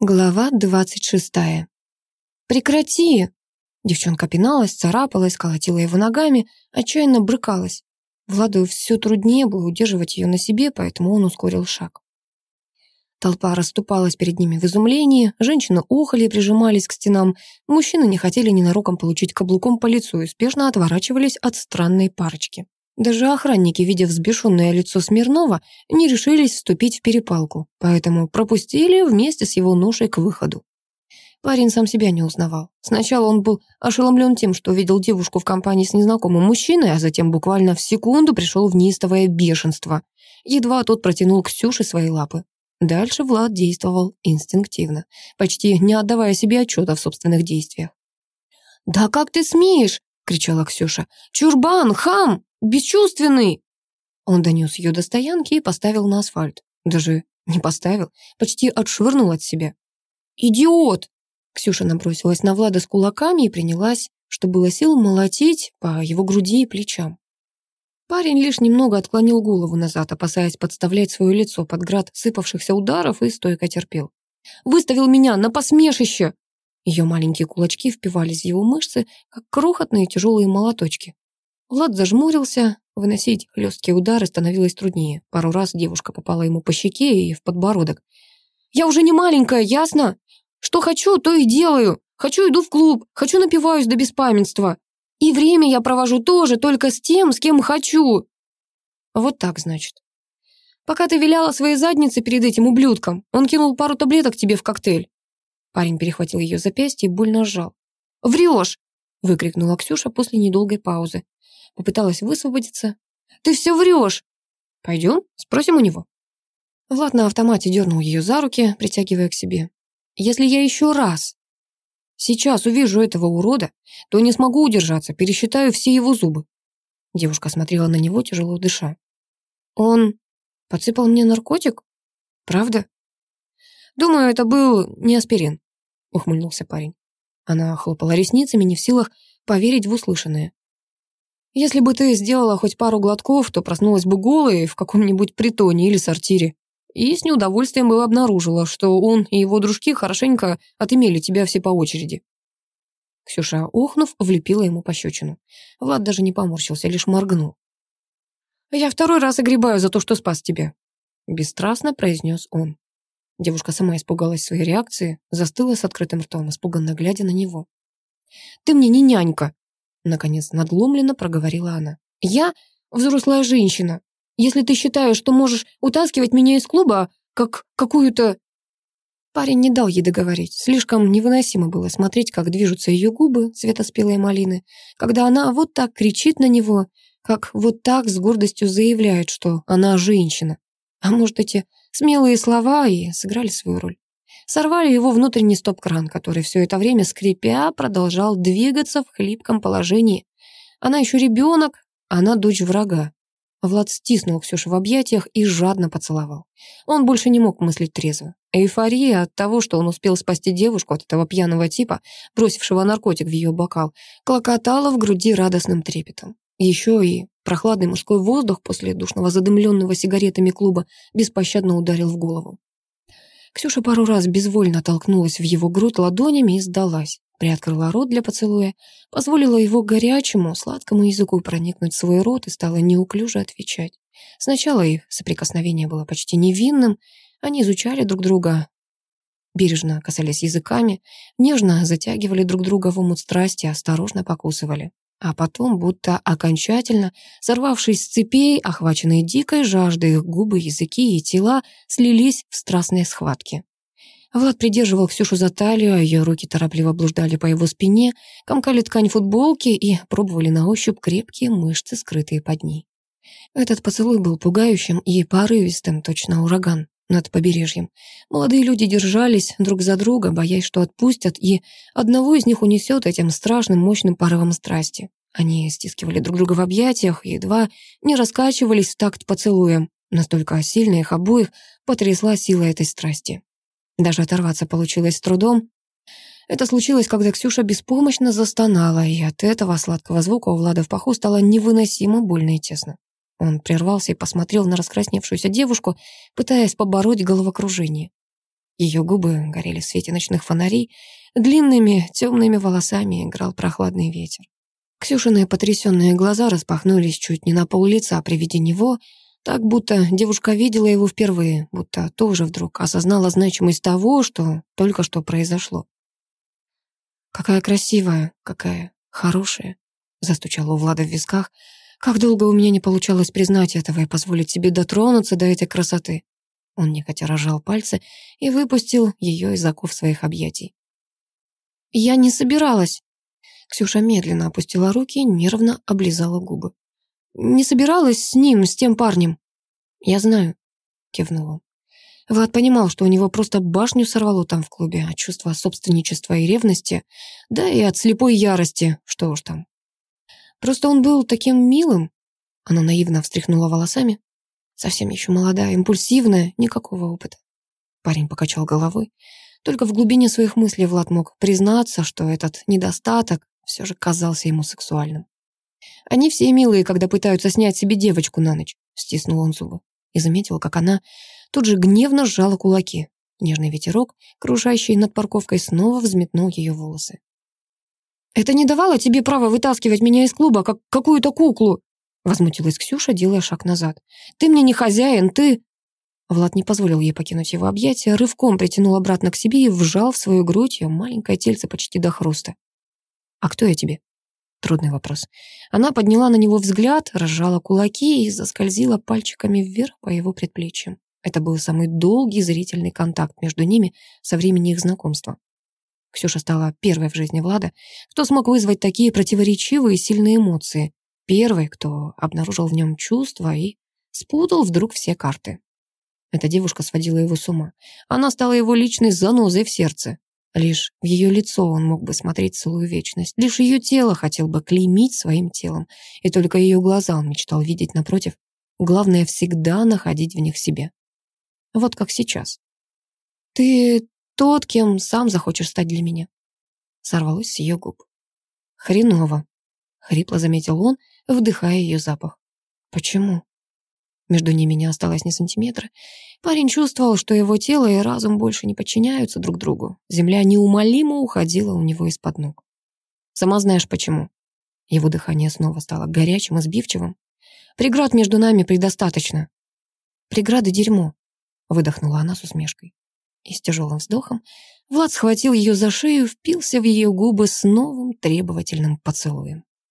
Глава двадцать шестая. «Прекрати!» Девчонка пиналась, царапалась, колотила его ногами, отчаянно брыкалась. Владу все труднее было удерживать ее на себе, поэтому он ускорил шаг. Толпа расступалась перед ними в изумлении, женщины ухали и прижимались к стенам, мужчины не хотели ненароком получить каблуком по лицу и спешно отворачивались от странной парочки. Даже охранники, видя взбешенное лицо Смирнова, не решились вступить в перепалку, поэтому пропустили вместе с его ношей к выходу. Парень сам себя не узнавал. Сначала он был ошеломлен тем, что видел девушку в компании с незнакомым мужчиной, а затем буквально в секунду пришел в неистовое бешенство. Едва тот протянул Ксюше свои лапы. Дальше Влад действовал инстинктивно, почти не отдавая себе отчета в собственных действиях. «Да как ты смеешь?» — кричала Ксюша. «Чурбан, хам!» Бесчувственный!» Он донес ее до стоянки и поставил на асфальт. Даже не поставил, почти отшвырнул от себя. «Идиот!» Ксюша набросилась на Влада с кулаками и принялась, что было сил, молотить по его груди и плечам. Парень лишь немного отклонил голову назад, опасаясь подставлять свое лицо под град сыпавшихся ударов и стойко терпел. «Выставил меня на посмешище!» Ее маленькие кулачки впивались в его мышцы, как крохотные тяжелые молоточки. Влад зажмурился, выносить хлесткие удары становилось труднее. Пару раз девушка попала ему по щеке и в подбородок. «Я уже не маленькая, ясно? Что хочу, то и делаю. Хочу, иду в клуб, хочу, напиваюсь до беспамятства. И время я провожу тоже, только с тем, с кем хочу». Вот так, значит. Пока ты виляла своей задницей перед этим ублюдком, он кинул пару таблеток тебе в коктейль. Парень перехватил ее запястье и больно сжал. «Врешь!» — выкрикнула Ксюша после недолгой паузы. Попыталась высвободиться. «Ты все врешь!» «Пойдем, спросим у него». Влад на автомате дернул ее за руки, притягивая к себе. «Если я еще раз сейчас увижу этого урода, то не смогу удержаться, пересчитаю все его зубы». Девушка смотрела на него, тяжело дыша. «Он подсыпал мне наркотик? Правда?» «Думаю, это был не аспирин», — ухмыльнулся парень. Она хлопала ресницами, не в силах поверить в услышанное. Если бы ты сделала хоть пару глотков, то проснулась бы голой в каком-нибудь притоне или сортире. И с неудовольствием бы обнаружила, что он и его дружки хорошенько отымели тебя все по очереди. Ксюша, охнув, влепила ему пощечину. Влад даже не поморщился, лишь моргнул. «Я второй раз огребаю за то, что спас тебя», — бесстрастно произнес он. Девушка сама испугалась своей реакции, застыла с открытым ртом, испуганно глядя на него. «Ты мне не нянька», Наконец надломленно проговорила она. «Я взрослая женщина. Если ты считаешь, что можешь утаскивать меня из клуба, как какую-то...» Парень не дал ей договорить. Слишком невыносимо было смотреть, как движутся ее губы цвета спелой малины, когда она вот так кричит на него, как вот так с гордостью заявляет, что она женщина. А может, эти смелые слова и сыграли свою роль сорвали его внутренний стоп-кран, который все это время, скрипя, продолжал двигаться в хлипком положении. Она еще ребенок, она дочь врага. Влад стиснул Ксюшу в объятиях и жадно поцеловал. Он больше не мог мыслить трезво. Эйфория от того, что он успел спасти девушку от этого пьяного типа, бросившего наркотик в ее бокал, клокотала в груди радостным трепетом. Еще и прохладный мужской воздух после душного задымленного сигаретами клуба беспощадно ударил в голову. Ксюша пару раз безвольно толкнулась в его грудь ладонями и сдалась. Приоткрыла рот для поцелуя, позволила его горячему, сладкому языку проникнуть в свой рот и стала неуклюже отвечать. Сначала их соприкосновение было почти невинным, они изучали друг друга, бережно касались языками, нежно затягивали друг друга в омут страсти, осторожно покусывали. А потом, будто окончательно, сорвавшись с цепей, охваченные дикой жаждой, их губы, языки и тела слились в страстные схватки. Влад придерживал Ксюшу за талию, а ее руки торопливо блуждали по его спине, комкали ткань футболки и пробовали на ощупь крепкие мышцы, скрытые под ней. Этот поцелуй был пугающим и порывистым, точно ураган над побережьем. Молодые люди держались друг за друга, боясь, что отпустят, и одного из них унесет этим страшным мощным порывом страсти. Они стискивали друг друга в объятиях, едва не раскачивались в такт поцелуем. Настолько сильно их обоих потрясла сила этой страсти. Даже оторваться получилось с трудом. Это случилось, когда Ксюша беспомощно застонала, и от этого сладкого звука у Влада в паху стало невыносимо больно и тесно. Он прервался и посмотрел на раскрасневшуюся девушку, пытаясь побороть головокружение. Ее губы горели в свете ночных фонарей, длинными темными волосами играл прохладный ветер. Ксюшины потрясенные глаза распахнулись чуть не на пол лица при виде него, так будто девушка видела его впервые, будто тоже вдруг осознала значимость того, что только что произошло. «Какая красивая, какая хорошая», — застучала у Влада в висках. «Как долго у меня не получалось признать этого и позволить себе дотронуться до этой красоты». Он нехотя рожал пальцы и выпустил ее из оков своих объятий. «Я не собиралась». Ксюша медленно опустила руки и нервно облизала губы. «Не собиралась с ним, с тем парнем». «Я знаю», — кивнул он. Влад понимал, что у него просто башню сорвало там в клубе от чувства собственничества и ревности, да и от слепой ярости, что уж там. Просто он был таким милым. Она наивно встряхнула волосами. Совсем еще молодая, импульсивная, никакого опыта. Парень покачал головой. Только в глубине своих мыслей Влад мог признаться, что этот недостаток все же казался ему сексуальным. «Они все милые, когда пытаются снять себе девочку на ночь», — стиснул он зубы и заметил, как она тут же гневно сжала кулаки. Нежный ветерок, кружащий над парковкой, снова взметнул ее волосы. «Это не давало тебе права вытаскивать меня из клуба, как какую-то куклу!» Возмутилась Ксюша, делая шаг назад. «Ты мне не хозяин, ты...» Влад не позволил ей покинуть его объятия, рывком притянул обратно к себе и вжал в свою грудь ее маленькое тельце почти до хруста. «А кто я тебе?» Трудный вопрос. Она подняла на него взгляд, разжала кулаки и заскользила пальчиками вверх по его предплечьям. Это был самый долгий зрительный контакт между ними со времени их знакомства. Ксюша стала первой в жизни Влада, кто смог вызвать такие противоречивые и сильные эмоции. Первой, кто обнаружил в нем чувства и спутал вдруг все карты. Эта девушка сводила его с ума. Она стала его личной занозой в сердце. Лишь в ее лицо он мог бы смотреть целую вечность. Лишь ее тело хотел бы клеймить своим телом. И только ее глаза он мечтал видеть напротив. Главное всегда находить в них себя. Вот как сейчас. «Ты тот, кем сам захочешь стать для меня», — сорвалось с ее губ. «Хреново», — хрипло заметил он, вдыхая ее запах. «Почему?» Между ними не осталось ни сантиметра. Парень чувствовал, что его тело и разум больше не подчиняются друг другу. Земля неумолимо уходила у него из-под ног. «Сама знаешь, почему». Его дыхание снова стало горячим и сбивчивым. «Преград между нами предостаточно». «Преграды — дерьмо», — выдохнула она с усмешкой. И с тяжелым вздохом Влад схватил ее за шею, впился в ее губы с новым требовательным поцелуем.